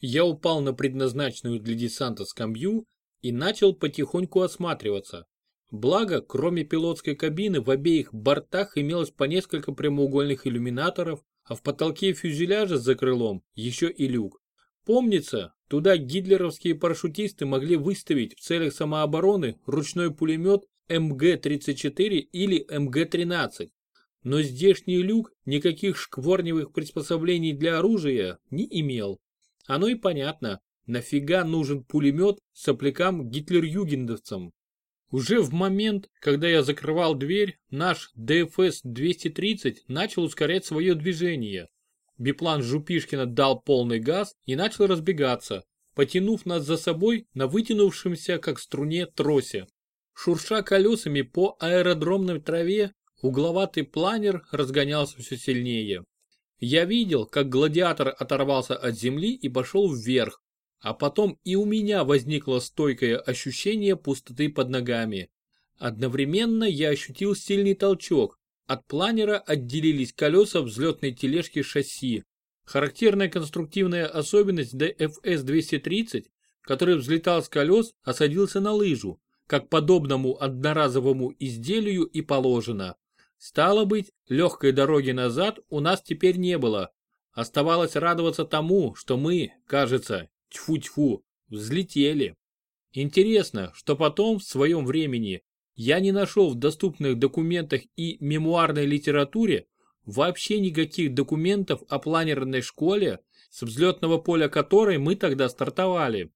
Я упал на предназначенную для десанта скамью и начал потихоньку осматриваться. Благо, кроме пилотской кабины, в обеих бортах имелось по несколько прямоугольных иллюминаторов, а в потолке фюзеляжа за крылом еще и люк. Помнится, туда гитлеровские парашютисты могли выставить в целях самообороны ручной пулемет МГ-34 или МГ-13. Но здешний люк никаких шкворневых приспособлений для оружия не имел. Оно и понятно, нафига нужен пулемет соплякам гитлер-югендовцам. Уже в момент, когда я закрывал дверь, наш ДФС-230 начал ускорять свое движение. Биплан Жупишкина дал полный газ и начал разбегаться, потянув нас за собой на вытянувшемся, как струне, тросе. Шурша колесами по аэродромной траве, угловатый планер разгонялся все сильнее. Я видел, как гладиатор оторвался от земли и пошел вверх, а потом и у меня возникло стойкое ощущение пустоты под ногами. Одновременно я ощутил сильный толчок. От планера отделились колеса взлетной тележки шасси. Характерная конструктивная особенность DFS-230, который взлетал с колес, осадился на лыжу, как подобному одноразовому изделию и положено. Стало быть, легкой дороги назад у нас теперь не было. Оставалось радоваться тому, что мы, кажется, Тьфу-тьфу, взлетели. Интересно, что потом в своем времени я не нашел в доступных документах и мемуарной литературе вообще никаких документов о планерной школе, с взлетного поля которой мы тогда стартовали.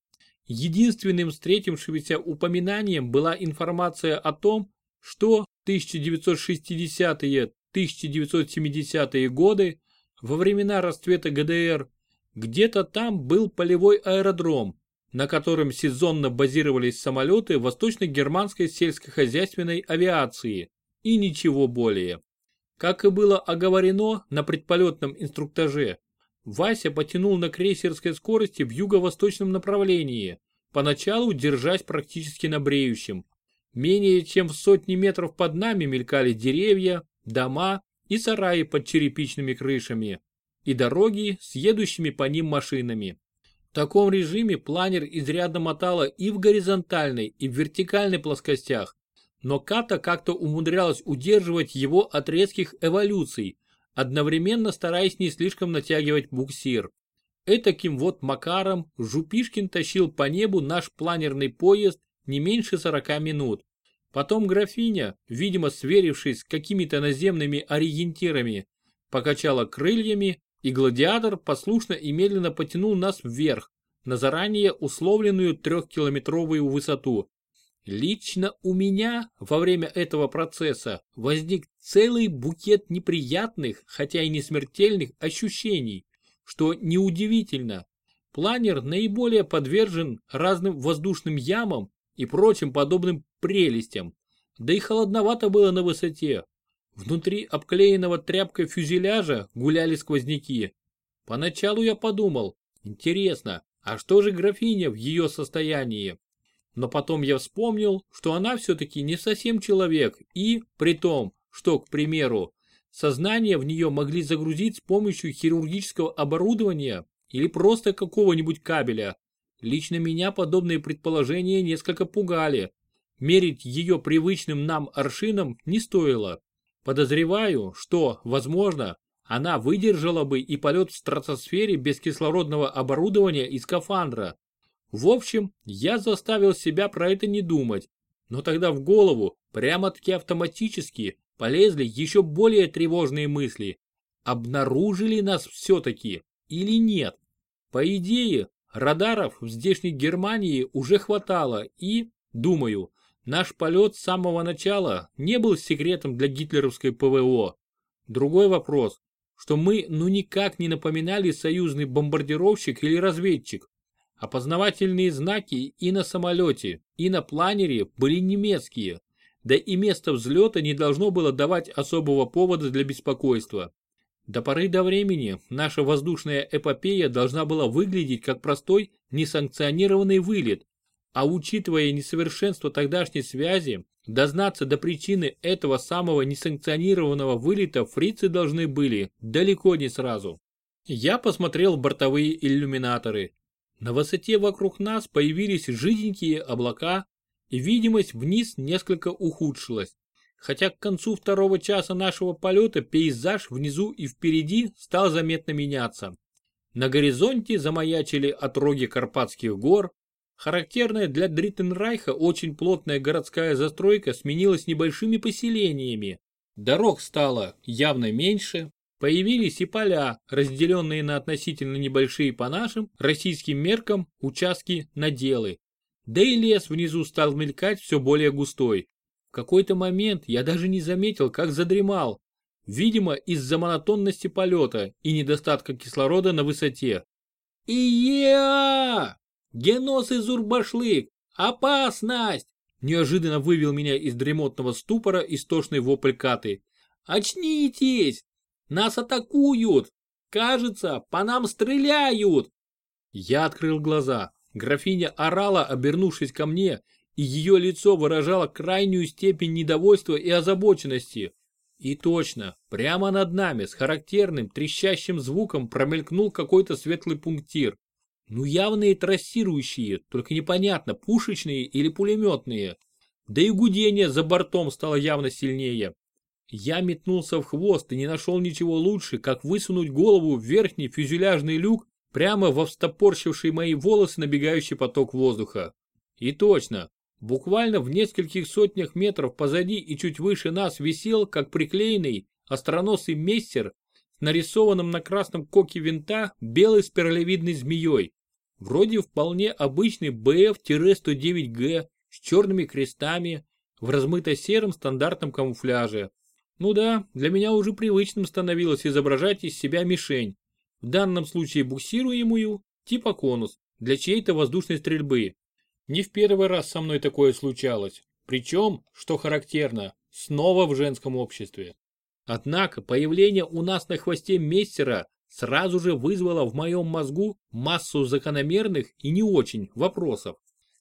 Единственным встретившимся упоминанием была информация о том, что 1960-1970-е годы во времена расцвета ГДР где-то там был полевой аэродром, на котором сезонно базировались самолеты восточно-германской сельскохозяйственной авиации и ничего более. Как и было оговорено на предполетном инструктаже, Вася потянул на крейсерской скорости в юго-восточном направлении, поначалу держась практически на бреющем. Менее чем в сотни метров под нами мелькали деревья, дома и сараи под черепичными крышами и дороги с едущими по ним машинами. В таком режиме планер изрядно мотало и в горизонтальной, и в вертикальной плоскостях, но Ката как-то умудрялась удерживать его от резких эволюций, одновременно стараясь не слишком натягивать буксир. Этаким вот макаром Жупишкин тащил по небу наш планерный поезд не меньше 40 минут. Потом графиня, видимо сверившись с какими-то наземными ориентирами, покачала крыльями и гладиатор послушно и медленно потянул нас вверх, на заранее условленную трехкилометровую высоту. Лично у меня во время этого процесса возник целый букет неприятных, хотя и не смертельных ощущений, что неудивительно. Планер наиболее подвержен разным воздушным ямам и прочим подобным прелестям. Да и холодновато было на высоте, Внутри обклеенного тряпкой фюзеляжа гуляли сквозняки. Поначалу я подумал, интересно, а что же графиня в ее состоянии? Но потом я вспомнил, что она все-таки не совсем человек и, при том, что, к примеру, сознание в нее могли загрузить с помощью хирургического оборудования или просто какого-нибудь кабеля. Лично меня подобные предположения несколько пугали. Мерить ее привычным нам аршином не стоило. Подозреваю, что, возможно, она выдержала бы и полет в стратосфере без кислородного оборудования и скафандра. В общем, я заставил себя про это не думать, но тогда в голову прямо-таки автоматически полезли еще более тревожные мысли. Обнаружили нас все-таки или нет? По идее, радаров в здешней Германии уже хватало и, думаю, Наш полет с самого начала не был секретом для гитлеровской ПВО. Другой вопрос, что мы ну никак не напоминали союзный бомбардировщик или разведчик. Опознавательные знаки и на самолете, и на планере были немецкие, да и место взлета не должно было давать особого повода для беспокойства. До поры до времени наша воздушная эпопея должна была выглядеть как простой несанкционированный вылет, а учитывая несовершенство тогдашней связи, дознаться до причины этого самого несанкционированного вылета фрицы должны были далеко не сразу. Я посмотрел бортовые иллюминаторы. На высоте вокруг нас появились жиденькие облака, и видимость вниз несколько ухудшилась. Хотя к концу второго часа нашего полета пейзаж внизу и впереди стал заметно меняться. На горизонте замаячили отроги Карпатских гор. Характерная для Дриттенрайха очень плотная городская застройка сменилась небольшими поселениями. Дорог стало явно меньше, появились и поля, разделенные на относительно небольшие по нашим, российским меркам, участки наделы. Да и лес внизу стал мелькать все более густой. Какой-то момент я даже не заметил, как задремал, видимо из-за монотонности полета и недостатка кислорода на высоте. «Ия! Генос и Зурбашлык! Опасность!» Неожиданно вывел меня из дремотного ступора истошный вопль Каты. «Очнитесь! Нас атакуют! Кажется, по нам стреляют!» Я открыл глаза. Графиня орала, обернувшись ко мне, и ее лицо выражало крайнюю степень недовольства и озабоченности. И точно, прямо над нами с характерным трещащим звуком промелькнул какой-то светлый пунктир. Ну явные трассирующие, только непонятно, пушечные или пулеметные. Да и гудение за бортом стало явно сильнее. Я метнулся в хвост и не нашел ничего лучше, как высунуть голову в верхний фюзеляжный люк прямо во встопорщивший мои волосы набегающий поток воздуха. И точно, буквально в нескольких сотнях метров позади и чуть выше нас висел, как приклеенный, остроносый мессер с нарисованным на красном коке винта белой спиралевидной змеей. Вроде вполне обычный БФ-109Г с черными крестами в размыто-сером стандартном камуфляже. Ну да, для меня уже привычным становилось изображать из себя мишень, в данном случае буксируемую, типа конус, для чьей-то воздушной стрельбы. Не в первый раз со мной такое случалось, причем, что характерно, снова в женском обществе. Однако появление у нас на хвосте мессера сразу же вызвало в моем мозгу массу закономерных и не очень вопросов.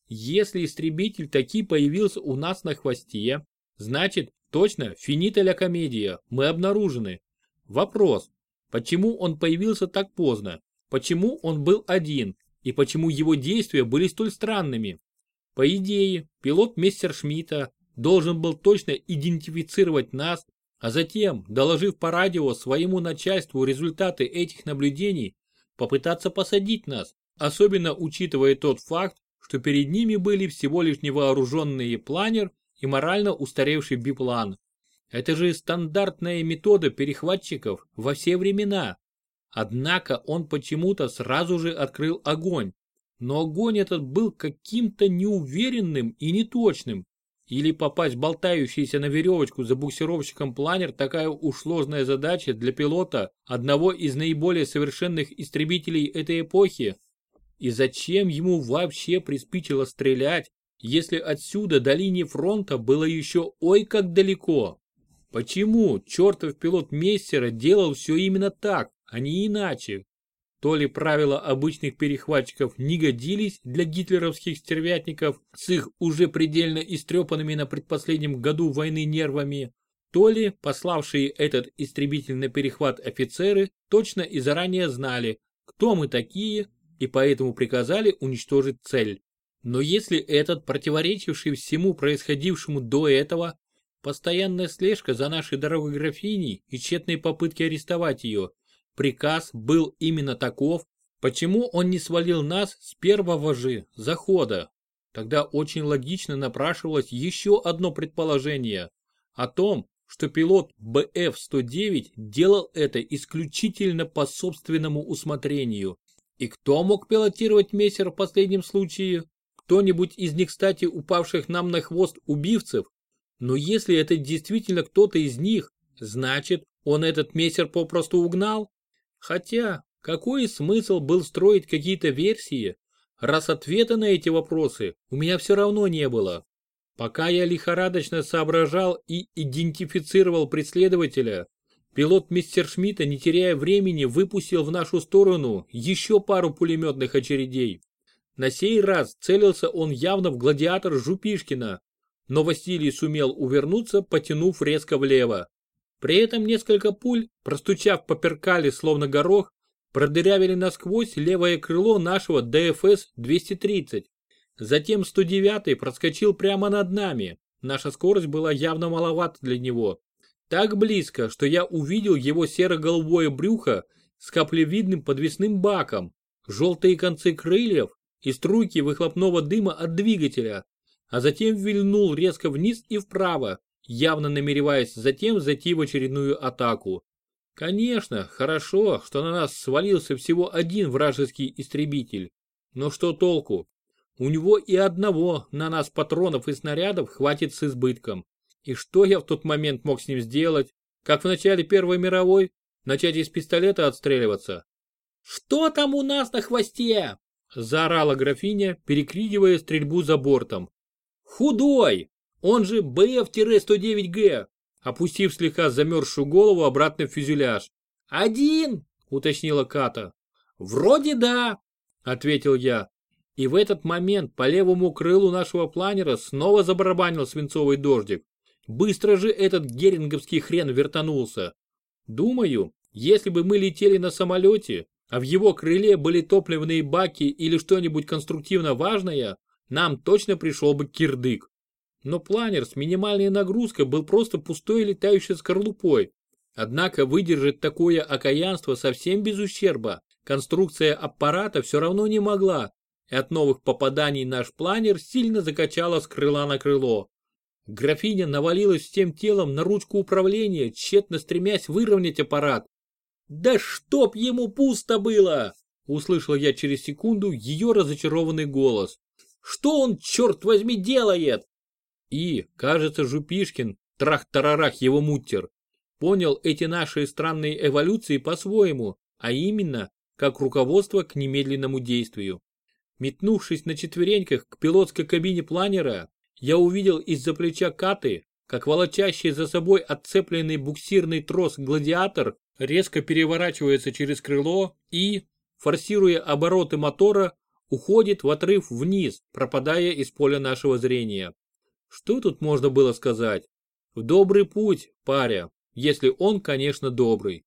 Если истребитель таки появился у нас на хвосте, значит, точно, финита ля комедия, мы обнаружены. Вопрос, Почему он появился так поздно? Почему он был один? И почему его действия были столь странными? По идее, пилот Мессершмитта должен был точно идентифицировать нас, а затем, доложив по радио своему начальству результаты этих наблюдений, попытаться посадить нас, особенно учитывая тот факт, что перед ними были всего лишь невооруженный планер и морально устаревший биплан. Это же стандартная метода перехватчиков во все времена. Однако он почему-то сразу же открыл огонь. Но огонь этот был каким-то неуверенным и неточным. Или попасть болтающийся на веревочку за буксировщиком планер такая уж сложная задача для пилота одного из наиболее совершенных истребителей этой эпохи. И зачем ему вообще приспичило стрелять, если отсюда до линии фронта было еще ой как далеко? Почему чертов пилот Мессера делал все именно так, а не иначе? То ли правила обычных перехватчиков не годились для гитлеровских стервятников с их уже предельно истрепанными на предпоследнем году войны нервами, то ли пославшие этот истребитель на перехват офицеры точно и заранее знали, кто мы такие, и поэтому приказали уничтожить цель. Но если этот противоречивший всему происходившему до этого Постоянная слежка за нашей дорогой графиней и тщетные попытки арестовать ее. Приказ был именно таков, почему он не свалил нас с первого же захода. Тогда очень логично напрашивалось еще одно предположение о том, что пилот БФ-109 делал это исключительно по собственному усмотрению. И кто мог пилотировать мессер в последнем случае? Кто-нибудь из них, кстати, упавших нам на хвост убивцев но если это действительно кто-то из них, значит, он этот мессер попросту угнал? Хотя, какой смысл был строить какие-то версии, раз ответа на эти вопросы у меня все равно не было. Пока я лихорадочно соображал и идентифицировал преследователя, пилот мистер Шмидта, не теряя времени, выпустил в нашу сторону еще пару пулеметных очередей. На сей раз целился он явно в гладиатор Жупишкина, но Василий сумел увернуться, потянув резко влево. При этом несколько пуль, простучав по перкали словно горох, продырявили насквозь левое крыло нашего ДФС-230. Затем 109 проскочил прямо над нами. Наша скорость была явно маловата для него. Так близко, что я увидел его серо-голубое брюхо с каплевидным подвесным баком, желтые концы крыльев и струйки выхлопного дыма от двигателя, а затем вильнул резко вниз и вправо, явно намереваясь затем зайти в очередную атаку. Конечно, хорошо, что на нас свалился всего один вражеский истребитель. Но что толку? У него и одного на нас патронов и снарядов хватит с избытком. И что я в тот момент мог с ним сделать? Как в начале Первой мировой? Начать из пистолета отстреливаться? «Что там у нас на хвосте?» Заорала графиня, перекрикивая стрельбу за бортом. «Худой! Он же БФ-109Г!» Опустив слегка замерзшую голову обратно в фюзеляж. «Один!» — уточнила Ката. «Вроде да!» — ответил я. И в этот момент по левому крылу нашего планера снова забарабанил свинцовый дождик. Быстро же этот геринговский хрен вертанулся. Думаю, если бы мы летели на самолете, а в его крыле были топливные баки или что-нибудь конструктивно важное, нам точно пришел бы кирдык. Но планер с минимальной нагрузкой был просто пустой летающей скорлупой. Однако выдержать такое окаянство совсем без ущерба конструкция аппарата все равно не могла, и от новых попаданий наш планер сильно закачало с крыла на крыло. Графиня навалилась всем телом на ручку управления, тщетно стремясь выровнять аппарат. «Да чтоб ему пусто было!» Услышал я через секунду ее разочарованный голос. «Что он, черт возьми, делает?» И, кажется, Жупишкин, трах-тарарах его муттер, понял эти наши странные эволюции по-своему, а именно, как руководство к немедленному действию. Метнувшись на четвереньках к пилотской кабине планера, я увидел из-за плеча Каты, как волочащий за собой отцепленный буксирный трос гладиатор резко переворачивается через крыло и, форсируя обороты мотора, уходит в отрыв вниз, пропадая из поля нашего зрения. Что тут можно было сказать? В добрый путь, паря, если он, конечно, добрый.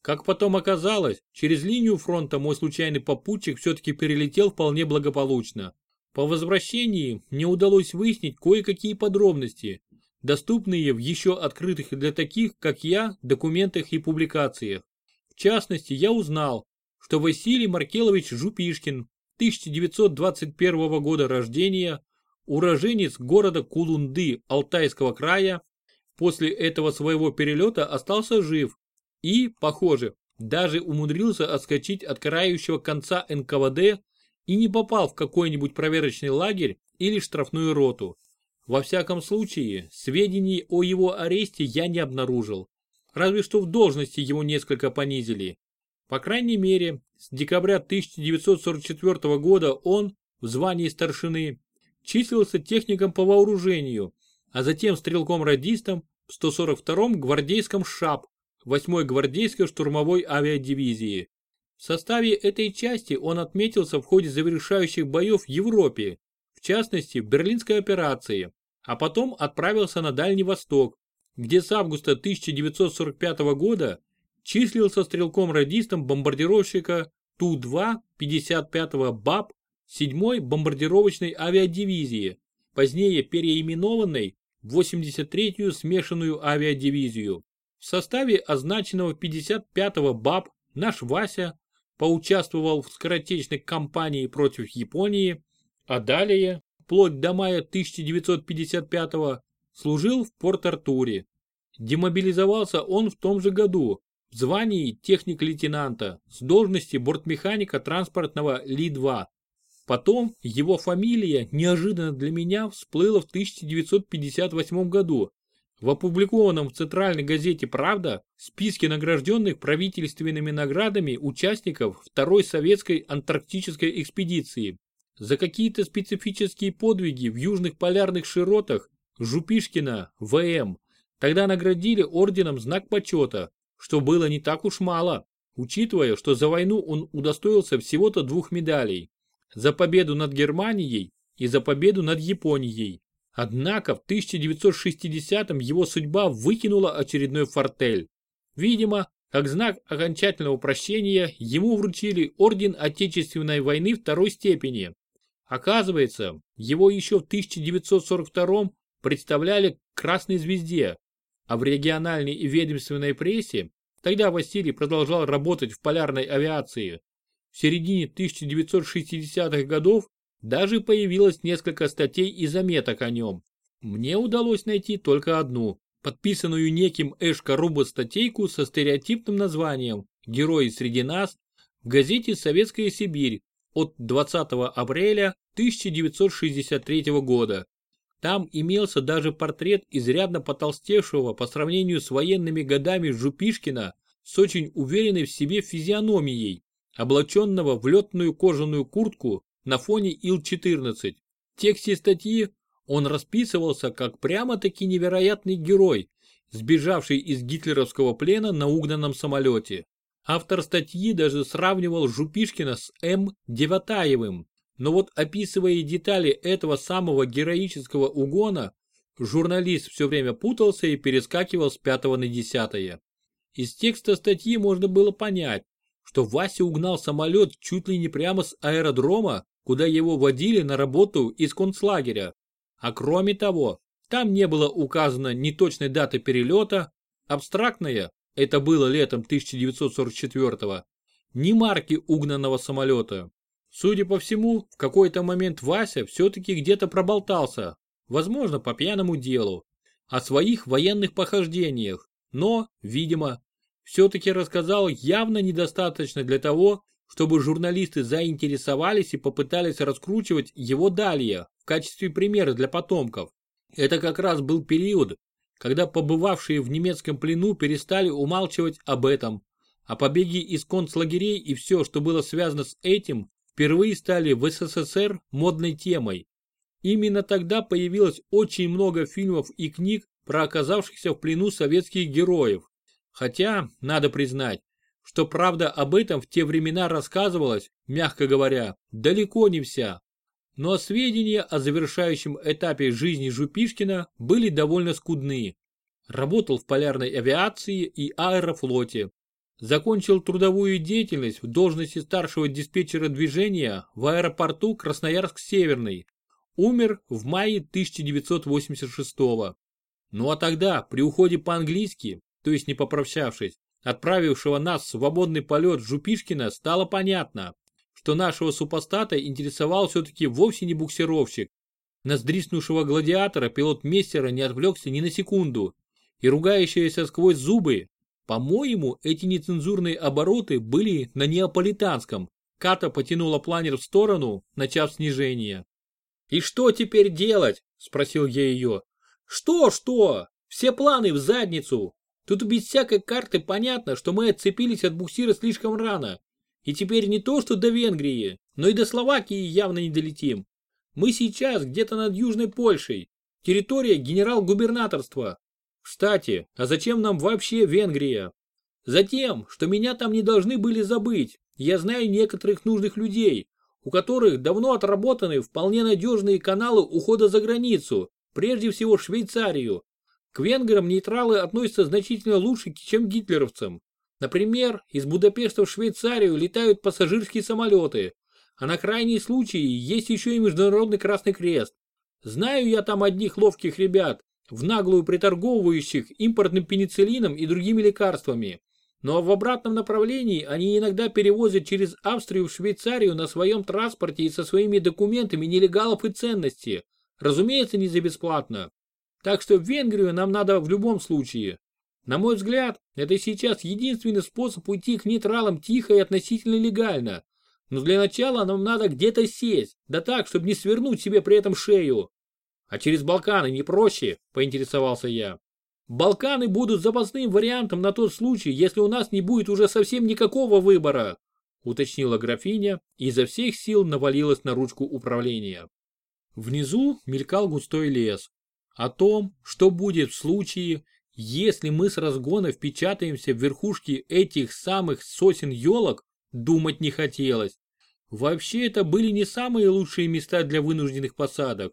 Как потом оказалось, через линию фронта мой случайный попутчик все-таки перелетел вполне благополучно. По возвращении мне удалось выяснить кое-какие подробности, доступные в еще открытых для таких, как я, документах и публикациях. В частности, я узнал, что Василий Маркелович Жупишкин, 1921 года рождения, уроженец города Кулунды Алтайского края, после этого своего перелета остался жив и, похоже, даже умудрился отскочить от карающего конца НКВД и не попал в какой-нибудь проверочный лагерь или штрафную роту. Во всяком случае, сведений о его аресте я не обнаружил. Разве что в должности его несколько понизили. По крайней мере, с декабря 1944 года он, в звании старшины, числился техником по вооружению, а затем стрелком-радистом в 142-м гвардейском ШАП 8-й гвардейской штурмовой авиадивизии. В составе этой части он отметился в ходе завершающих боев в Европе, в частности в Берлинской операции, а потом отправился на Дальний Восток, где с августа 1945 года числился стрелком-радистом бомбардировщика Ту-2 55-го БАП 7-й бомбардировочной авиадивизии, позднее переименованной в 83-ю смешанную авиадивизию. В составе означенного 55-го БАП наш Вася поучаствовал в скоротечной кампании против Японии, а далее, вплоть до мая 1955-го, служил в Порт-Артуре. Демобилизовался он в том же году в звании техник-лейтенанта с должности бортмеханика транспортного Ли-2. Потом его фамилия неожиданно для меня всплыла в 1958 году. В опубликованном в Центральной газете «Правда» списке награжденных правительственными наградами участников Второй советской антарктической экспедиции. За какие-то специфические подвиги в южных полярных широтах Жупишкина ВМ тогда наградили орденом знак почета, что было не так уж мало, учитывая, что за войну он удостоился всего-то двух медалей – за победу над Германией и за победу над Японией. Однако в 1960-м его судьба выкинула очередной фортель. Видимо, Как знак окончательного прощения ему вручили орден Отечественной войны второй степени. Оказывается, его еще в 1942 представляли к Красной Звезде, а в региональной и ведомственной прессе, тогда Василий продолжал работать в полярной авиации, в середине 1960-х годов даже появилось несколько статей и заметок о нем. Мне удалось найти только одну подписанную неким Эшка Руба статейку со стереотипным названием «Герои среди нас» в газете «Советская Сибирь» от 20 апреля 1963 года. Там имелся даже портрет изрядно потолстевшего по сравнению с военными годами Жупишкина с очень уверенной в себе физиономией, облаченного в летную кожаную куртку на фоне Ил-14. В тексте статьи он расписывался как прямо-таки невероятный герой, сбежавший из гитлеровского плена на угнанном самолете. Автор статьи даже сравнивал Жупишкина с М. Деватаевым. Но вот описывая детали этого самого героического угона, журналист все время путался и перескакивал с пятого на десятое. Из текста статьи можно было понять, что Вася угнал самолет чуть ли не прямо с аэродрома, куда его водили на работу из концлагеря. А кроме того, там не было указано ни точной даты перелета, абстрактная, это было летом 1944 ни марки угнанного самолета. Судя по всему, в какой-то момент Вася все-таки где-то проболтался, возможно, по пьяному делу, о своих военных похождениях, но, видимо, все-таки рассказал явно недостаточно для того, чтобы журналисты заинтересовались и попытались раскручивать его далее в качестве примера для потомков. Это как раз был период, когда побывавшие в немецком плену перестали умалчивать об этом, а побеги из концлагерей и все, что было связано с этим, впервые стали в СССР модной темой. Именно тогда появилось очень много фильмов и книг про оказавшихся в плену советских героев. Хотя, надо признать, что правда об этом в те времена рассказывалась, мягко говоря, далеко не вся. Но сведения о завершающем этапе жизни Жупишкина были довольно скудны. Работал в полярной авиации и аэрофлоте. Закончил трудовую деятельность в должности старшего диспетчера движения в аэропорту Красноярск-Северный. Умер в мае 1986 -го. Ну а тогда, при уходе по-английски, то есть не попрощавшись, отправившего нас в свободный полет Жупишкина, стало понятно, что нашего супостата интересовал все-таки вовсе не буксировщик. На сдриснувшего гладиатора пилот Мессера не отвлекся ни на секунду, и ругающиеся сквозь зубы, по-моему, эти нецензурные обороты были на неаполитанском. Ката потянула планер в сторону, начав снижение. «И что теперь делать?» – спросил я ее. «Что-что? Все планы в задницу. Тут без всякой карты понятно, что мы отцепились от буксира слишком рано. И теперь не то, что до Венгрии, но и до Словакии явно не долетим. Мы сейчас где-то над Южной Польшей. Территория генерал-губернаторства. Кстати, а зачем нам вообще Венгрия? Затем, что меня там не должны были забыть. Я знаю некоторых нужных людей, у которых давно отработаны вполне надежные каналы ухода за границу, прежде всего Швейцарию, к венграм нейтралы относятся значительно лучше, чем к гитлеровцам. Например, из Будапешта в Швейцарию летают пассажирские самолеты, а на крайний случай есть еще и Международный Красный Крест. Знаю я там одних ловких ребят, в наглую приторговывающих импортным пенициллином и другими лекарствами. Но в обратном направлении они иногда перевозят через Австрию в Швейцарию на своем транспорте и со своими документами нелегалов и ценности. Разумеется, не за бесплатно. Так что в Венгрию нам надо в любом случае. На мой взгляд, это сейчас единственный способ уйти к нейтралам тихо и относительно легально. Но для начала нам надо где-то сесть, да так, чтобы не свернуть себе при этом шею. А через Балканы не проще, поинтересовался я. Балканы будут запасным вариантом на тот случай, если у нас не будет уже совсем никакого выбора, уточнила графиня и изо всех сил навалилась на ручку управления. Внизу мелькал густой лес, о том, что будет в случае, если мы с разгона впечатаемся в верхушки этих самых сосен елок, думать не хотелось. Вообще это были не самые лучшие места для вынужденных посадок.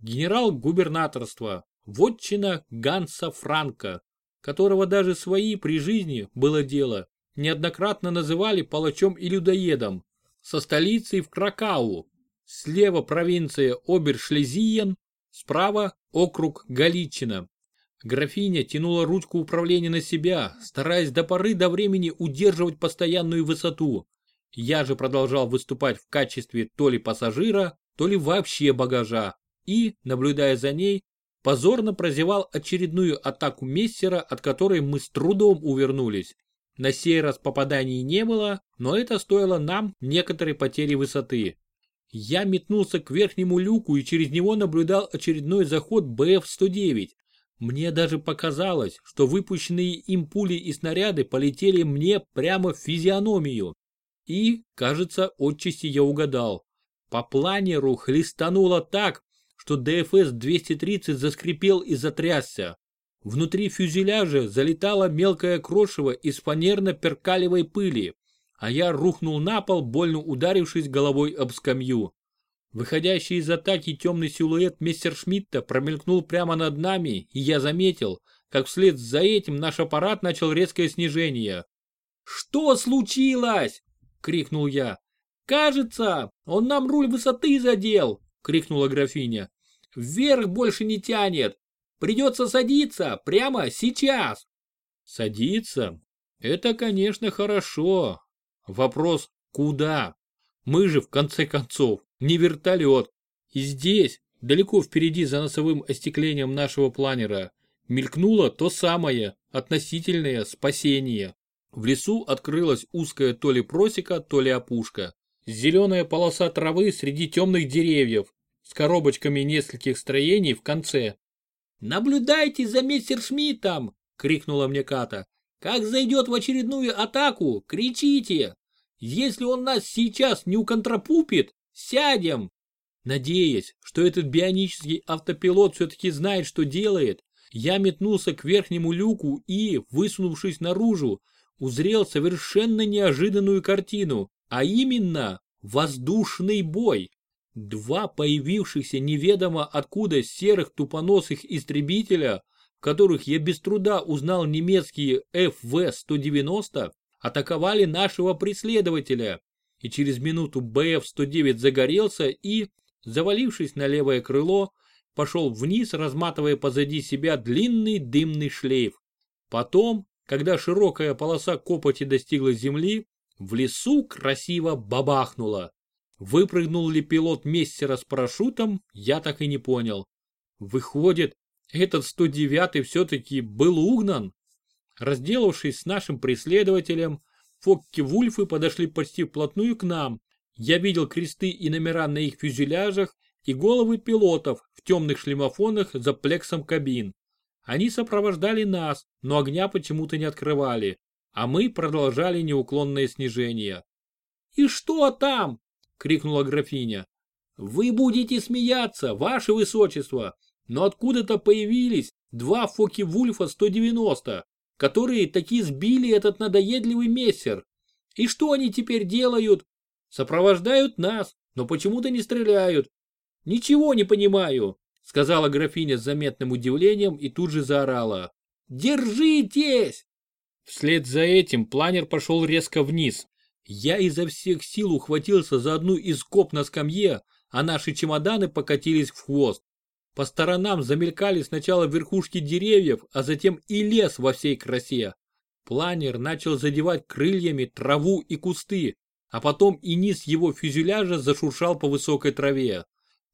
Генерал-губернаторство, вотчина Ганса Франка, которого даже свои при жизни было дело, неоднократно называли палачом и людоедом, со столицей в Кракау. Слева провинция Обершлезиен, справа округ Галичина. Графиня тянула ручку управления на себя, стараясь до поры до времени удерживать постоянную высоту. Я же продолжал выступать в качестве то ли пассажира, то ли вообще багажа и, наблюдая за ней, позорно прозевал очередную атаку мессера, от которой мы с трудом увернулись. На сей раз попаданий не было, но это стоило нам некоторой потери высоты. Я метнулся к верхнему люку и через него наблюдал очередной заход БФ-109. Мне даже показалось, что выпущенные им пули и снаряды полетели мне прямо в физиономию. И, кажется, отчасти я угадал. По планеру хлестануло так, что ДФС-230 заскрипел и затрясся. Внутри фюзеляжа залетала мелкая крошево из фанерно-перкалевой пыли, а я рухнул на пол, больно ударившись головой об скамью. Выходящий из атаки темный силуэт мессершмитта промелькнул прямо над нами, и я заметил, как вслед за этим наш аппарат начал резкое снижение. «Что случилось?» — крикнул я. «Кажется, он нам руль высоты задел!» — крикнула графиня. «Вверх больше не тянет! Придется садиться прямо сейчас!» «Садиться? Это, конечно, хорошо. Вопрос, куда? Мы же, в конце концов, не вертолет. И здесь, далеко впереди за носовым остеклением нашего планера, мелькнуло то самое, относительное спасение. В лесу открылась узкая то ли просека, то ли опушка. Зеленая полоса травы среди темных деревьев, с коробочками нескольких строений в конце. «Наблюдайте за мистер Шмидтом!» — крикнула мне Ката. «Как зайдет в очередную атаку, кричите! Если он нас сейчас не уконтрапупит, сядем!» Надеясь, что этот бионический автопилот все-таки знает, что делает, я метнулся к верхнему люку и, высунувшись наружу, узрел совершенно неожиданную картину, а именно воздушный бой. Два появившихся неведомо откуда серых тупоносых истребителя, которых я без труда узнал немецкие ФВ-190, атаковали нашего преследователя, и через минуту БФ-109 загорелся и, завалившись на левое крыло, пошел вниз, разматывая позади себя длинный дымный шлейф. Потом, когда широкая полоса копоти достигла земли, в лесу красиво бабахнуло. Выпрыгнул ли пилот мессера с парашютом, я так и не понял. Выходит, этот 109-й все-таки был угнан? Разделавшись с нашим преследователем, Фокки-Вульфы подошли почти вплотную к нам. Я видел кресты и номера на их фюзеляжах и головы пилотов в темных шлемофонах за плексом кабин. Они сопровождали нас, но огня почему-то не открывали, а мы продолжали неуклонное снижение. «И что там?» — крикнула графиня. «Вы будете смеяться, ваше высочество, но откуда-то появились два Фоки-Вульфа 190, которые таки сбили этот надоедливый мессер. И что они теперь делают? Сопровождают нас, но почему-то не стреляют. Ничего не понимаю сказала графиня с заметным удивлением и тут же заорала. «Держитесь!» Вслед за этим планер пошел резко вниз. Я изо всех сил ухватился за одну из коп на скамье, а наши чемоданы покатились в хвост. По сторонам замелькали сначала верхушки деревьев, а затем и лес во всей красе. Планер начал задевать крыльями траву и кусты, а потом и низ его фюзеляжа зашуршал по высокой траве.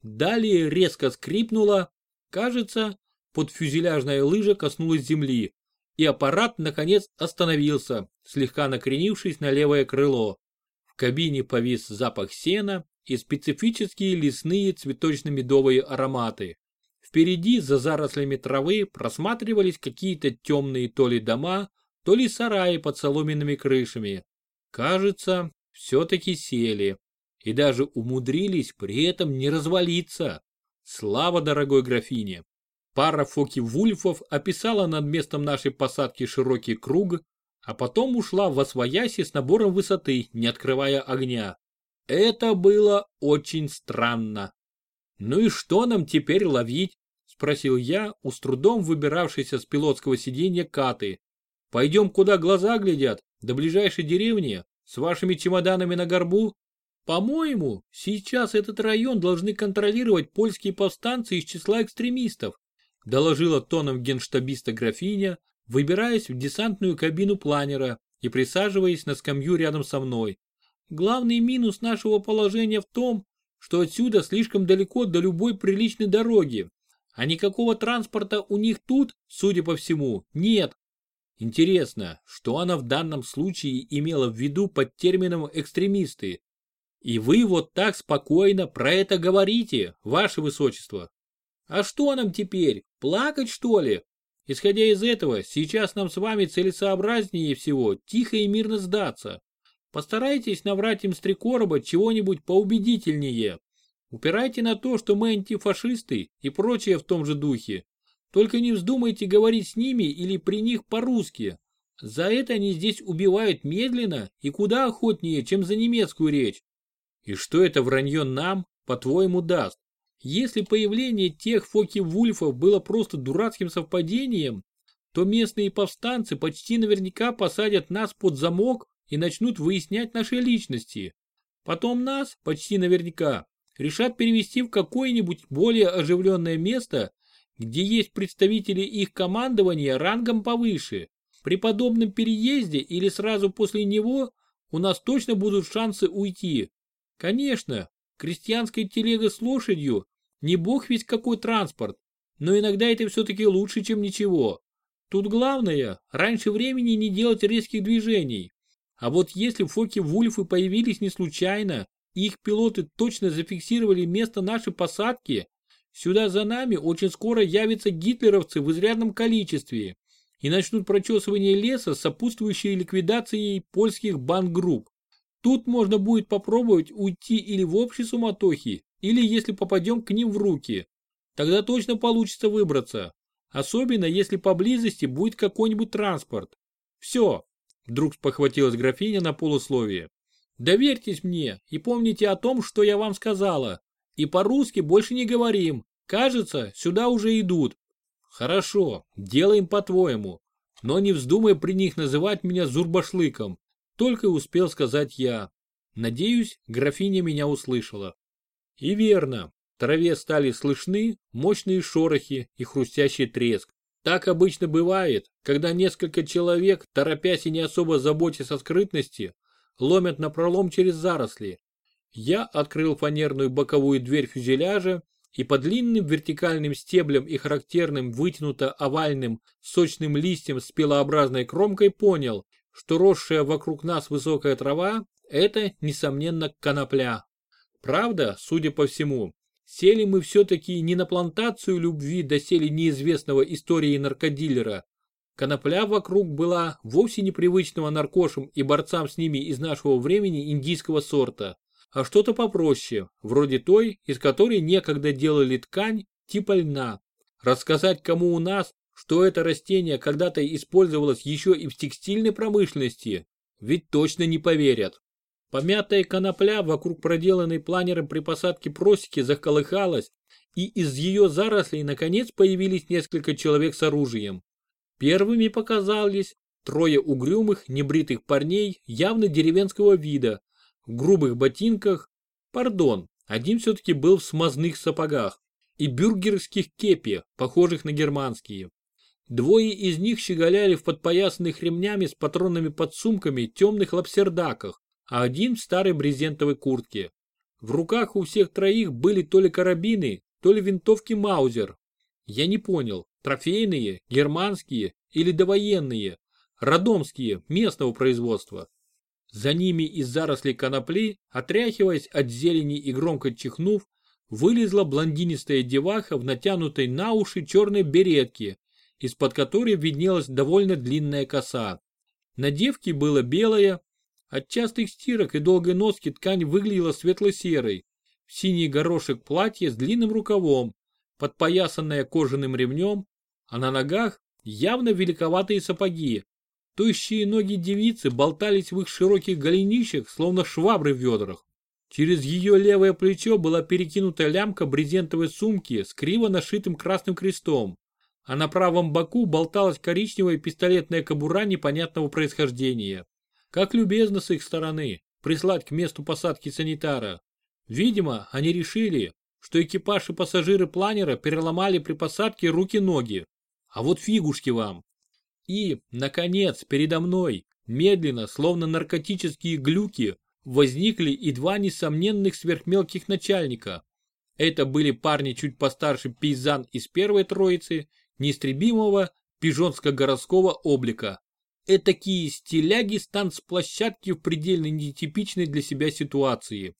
Далее резко скрипнуло, кажется, под фюзеляжная лыжа коснулась земли, и аппарат наконец остановился, слегка накренившись на левое крыло. В кабине повис запах сена и специфические лесные цветочно-медовые ароматы. Впереди за зарослями травы просматривались какие-то темные то ли дома, то ли сараи под соломенными крышами. Кажется, все-таки сели и даже умудрились при этом не развалиться. Слава дорогой графине! Пара фоки-вульфов описала над местом нашей посадки широкий круг, а потом ушла в освояси с набором высоты, не открывая огня. Это было очень странно. «Ну и что нам теперь ловить?» – Спросил я, у с трудом выбиравшейся с пилотского сиденья Каты. Пойдем куда глаза глядят, до ближайшей деревни, с вашими чемоданами на горбу? По-моему, сейчас этот район должны контролировать польские повстанцы из числа экстремистов, доложила тоном генштабиста графиня, выбираясь в десантную кабину планера и присаживаясь на скамью рядом со мной. Главный минус нашего положения в том, что отсюда слишком далеко до любой приличной дороги, а никакого транспорта у них тут, судя по всему, нет. Интересно, что она в данном случае имела в виду под термином «экстремисты»? И вы вот так спокойно про это говорите, ваше высочество. А что нам теперь, плакать что ли? Исходя из этого, сейчас нам с вами целесообразнее всего тихо и мирно сдаться. Постарайтесь наврать им с чего-нибудь поубедительнее. Упирайте на то, что мы антифашисты и прочее в том же духе. Только не вздумайте говорить с ними или при них по-русски. За это они здесь убивают медленно и куда охотнее, чем за немецкую речь. И что это вранье нам, по-твоему, даст? Если появление тех Фоки-Вульфов было просто дурацким совпадением, то местные повстанцы почти наверняка посадят нас под замок и начнут выяснять наши личности. Потом нас, почти наверняка, решат перевести в какое-нибудь более оживленное место, где есть представители их командования рангом повыше. При подобном переезде или сразу после него у нас точно будут шансы уйти. Конечно, крестьянская телега с лошадью не бог ведь какой транспорт, но иногда это все-таки лучше, чем ничего. Тут главное, раньше времени не делать резких движений. А вот если Фоки-Вульфы появились не случайно, их пилоты точно зафиксировали место нашей посадки, сюда за нами очень скоро явятся гитлеровцы в изрядном количестве и начнут прочесывание леса, сопутствующей ликвидацией польских бангрупп. Тут можно будет попробовать уйти или в общей суматохе, или если попадем к ним в руки. Тогда точно получится выбраться. Особенно если поблизости будет какой-нибудь транспорт. Все. Вдруг спохватилась графиня на полусловие. Доверьтесь мне и помните о том, что я вам сказала. И по-русски больше не говорим. Кажется, сюда уже идут. Хорошо, делаем по-твоему. Но не вздумай при них называть меня Зурбашлыком. Только успел сказать я. Надеюсь, графиня меня услышала. И верно, в траве стали слышны мощные шорохи и хрустящий треск. Так обычно бывает, когда несколько человек, торопясь и не особо заботясь о скрытности, ломят на пролом через заросли. Я открыл фанерную боковую дверь фюзеляжа и по длинным вертикальным стеблям и характерным вытянуто-овальным сочным листьям с пилообразной кромкой понял, что росшая вокруг нас высокая трава – это, несомненно, конопля. Правда, судя по всему, сели мы все-таки не на плантацию любви доселе неизвестного истории наркодилера. Конопля вокруг была вовсе непривычного наркошам и борцам с ними из нашего времени индийского сорта, а что-то попроще, вроде той, из которой некогда делали ткань типа льна. Рассказать кому у нас, что это растение когда-то использовалось еще и в текстильной промышленности, ведь точно не поверят. Помятая конопля вокруг проделанной планером при посадке просеки заколыхалась, и из ее зарослей наконец появились несколько человек с оружием. Первыми показались трое угрюмых, небритых парней явно деревенского вида, в грубых ботинках, пардон, один все-таки был в смазных сапогах, и бюргерских кепи, похожих на германские. Двое из них щеголяли в подпоясанных ремнями с патронными подсумками темных лапсердаках, а один в старой брезентовой куртке. В руках у всех троих были то ли карабины, то ли винтовки Маузер. Я не понял, трофейные, германские или довоенные, родомские, местного производства. За ними из зарослей конопли, отряхиваясь от зелени и громко чихнув, вылезла блондинистая деваха в натянутой на уши черной беретке, из-под которой виднелась довольно длинная коса. На девке было белое, от частых стирок и долгой носки ткань выглядела светло-серой. Синий горошек платья с длинным рукавом, подпоясанное кожаным ремнем, а на ногах явно великоватые сапоги. Тощие ноги девицы болтались в их широких голенищах, словно швабры в ведрах. Через ее левое плечо была перекинута лямка брезентовой сумки с криво нашитым красным крестом, а на правом боку болталась коричневая пистолетная кобура непонятного происхождения. Как любезно с их стороны прислать к месту посадки санитара. Видимо, они решили, что экипаж и пассажиры планера переломали при посадке руки-ноги. А вот фигушки вам. И, наконец, передо мной, медленно, словно наркотические глюки, возникли и два несомненных сверхмелких начальника. Это были парни чуть постарше пейзан из первой троицы, неистребимого пижонско-городского облика. Этакие стиляги с танцплощадки в предельно нетипичной для себя ситуации.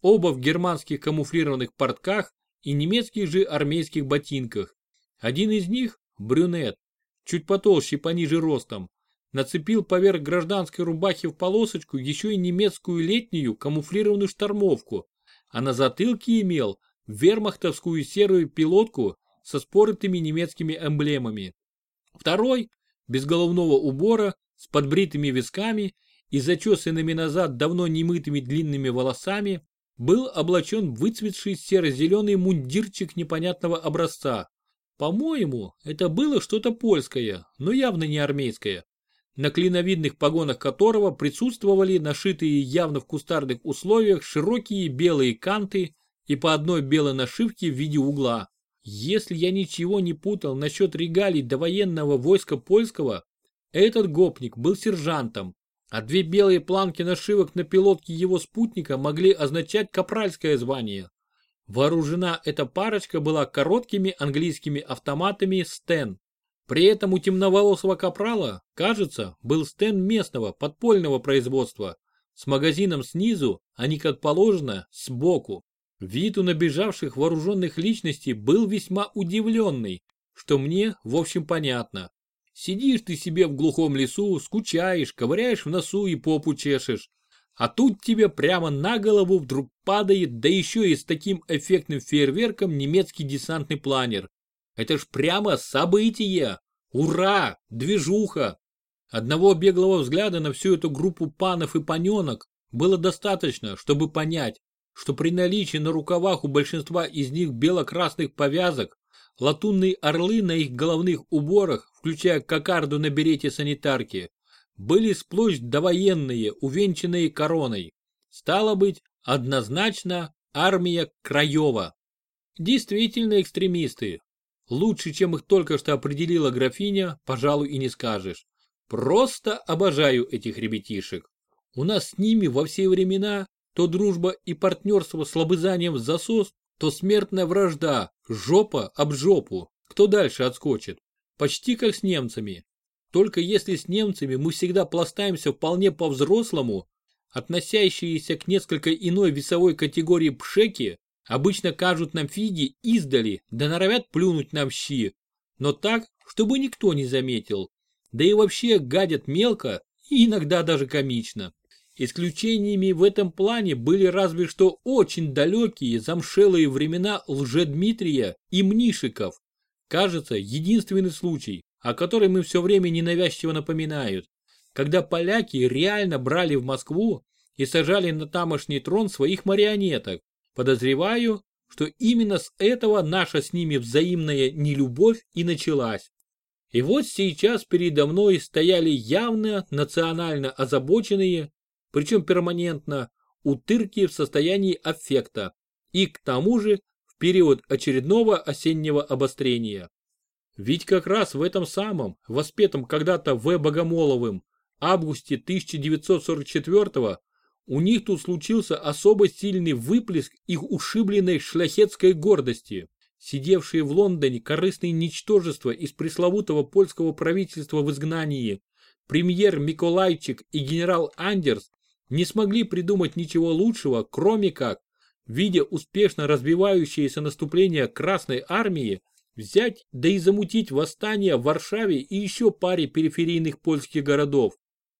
Оба в германских камуфлированных портках и немецких же армейских ботинках. Один из них, брюнет, чуть потолще и пониже ростом, нацепил поверх гражданской рубахи в полосочку еще и немецкую летнюю камуфлированную штормовку, а на затылке имел вермахтовскую серую пилотку со споротыми немецкими эмблемами. Второй, без головного убора, с подбритыми висками и зачесанными назад давно немытыми длинными волосами, был облачен в выцветший серо-зеленый мундирчик непонятного образца. По-моему, это было что-то польское, но явно не армейское на клиновидных погонах которого присутствовали нашитые явно в кустарных условиях широкие белые канты и по одной белой нашивке в виде угла. Если я ничего не путал насчет регалий довоенного войска польского, этот гопник был сержантом, а две белые планки нашивок на пилотке его спутника могли означать капральское звание. Вооружена эта парочка была короткими английскими автоматами Стен при этом у темноволосого капрала, кажется, был стенд местного подпольного производства, с магазином снизу, а не как положено, сбоку. Вид у набежавших вооруженных личностей был весьма удивленный, что мне, в общем, понятно. Сидишь ты себе в глухом лесу, скучаешь, ковыряешь в носу и попу чешешь. А тут тебе прямо на голову вдруг падает, да еще и с таким эффектным фейерверком немецкий десантный планер. Это ж прямо событие! Ура! Движуха! Одного беглого взгляда на всю эту группу панов и паненок было достаточно, чтобы понять, что при наличии на рукавах у большинства из них бело-красных повязок, латунные орлы на их головных уборах, включая кокарду на берете санитарки, были сплошь довоенные, увенчанные короной. Стало быть, однозначно армия Краева. Действительно экстремисты, Лучше, чем их только что определила графиня, пожалуй, и не скажешь. Просто обожаю этих ребятишек. У нас с ними во все времена то дружба и партнерство с лобызанием в засос, то смертная вражда, жопа об жопу. Кто дальше отскочит? Почти как с немцами. Только если с немцами мы всегда пластаемся вполне по-взрослому, относящиеся к несколько иной весовой категории пшеки, Обычно кажут нам фиги издали, да норовят плюнуть нам щи. Но так, чтобы никто не заметил. Да и вообще гадят мелко и иногда даже комично. Исключениями в этом плане были разве что очень далекие замшелые времена Лжедмитрия и Мнишиков. Кажется, единственный случай, о котором мы все время ненавязчиво напоминают, когда поляки реально брали в Москву и сажали на тамошний трон своих марионеток, Подозреваю, что именно с этого наша с ними взаимная нелюбовь и началась. И вот сейчас передо мной стояли явно национально озабоченные, причем перманентно, утырки в состоянии аффекта и к тому же в период очередного осеннего обострения. Ведь как раз в этом самом, воспетом когда-то В. Богомоловым, августе 1944 у них тут случился особо сильный выплеск их ушибленной шляхетской гордости. Сидевшие в Лондоне корыстные ничтожества из пресловутого польского правительства в изгнании, премьер Миколайчик и генерал Андерс не смогли придумать ничего лучшего, кроме как, видя успешно развивающееся наступление Красной Армии, взять да и замутить восстание в Варшаве и еще паре периферийных польских городов.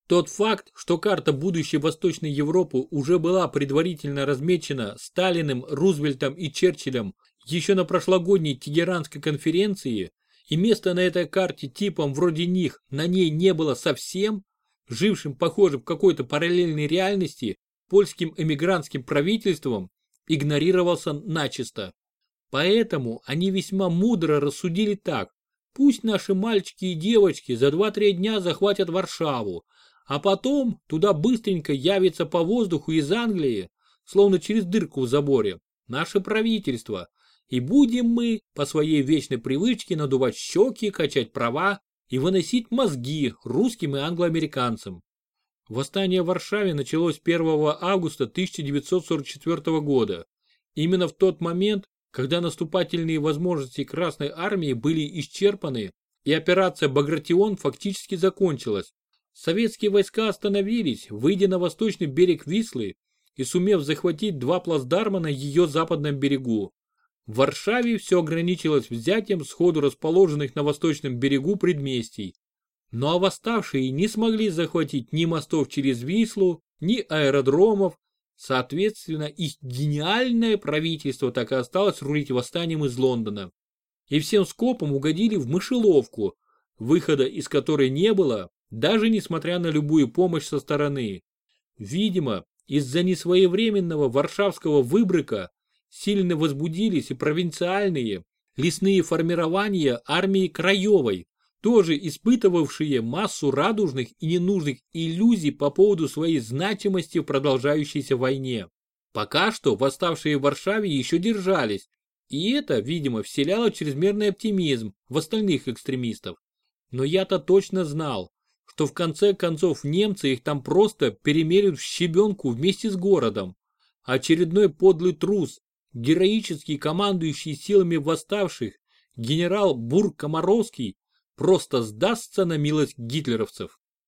Тот факт, что карта будущей Восточной Европы уже была предварительно размечена Сталиным, Рузвельтом и Черчиллем еще на прошлогодней Тегеранской конференции, и места на этой карте типом вроде них на ней не было совсем, жившим, похоже, в какой-то параллельной реальности, польским эмигрантским правительством игнорировался начисто. Поэтому они весьма мудро рассудили так. Пусть наши мальчики и девочки за 2-3 дня захватят Варшаву, а потом туда быстренько явится по воздуху из Англии, словно через дырку в заборе, наше правительство, и будем мы по своей вечной привычке надувать щеки, качать права и выносить мозги русским и англоамериканцам. Восстание в Варшаве началось 1 августа 1944 года. Именно в тот момент, когда наступательные возможности Красной Армии были исчерпаны и операция «Багратион» фактически закончилась. Советские войска остановились, выйдя на восточный берег Вислы и сумев захватить два плацдарма на ее западном берегу. В Варшаве все ограничилось взятием сходу расположенных на восточном берегу предместий. Ну а восставшие не смогли захватить ни мостов через Вислу, ни аэродромов, соответственно их гениальное правительство так и осталось рулить восстанием из Лондона. И всем скопом угодили в мышеловку, выхода из которой не было, даже несмотря на любую помощь со стороны. Видимо, из-за несвоевременного варшавского выбрыка сильно возбудились и провинциальные, лесные формирования армии Краевой, тоже испытывавшие массу радужных и ненужных иллюзий по поводу своей значимости в продолжающейся войне. Пока что восставшие в Варшаве еще держались, и это, видимо, вселяло чрезмерный оптимизм в остальных экстремистов. Но я-то точно знал, что в конце концов немцы их там просто перемерят в щебенку вместе с городом. Очередной подлый трус, героически командующий силами восставших, генерал Бур-Комаровский просто сдастся на милость гитлеровцев.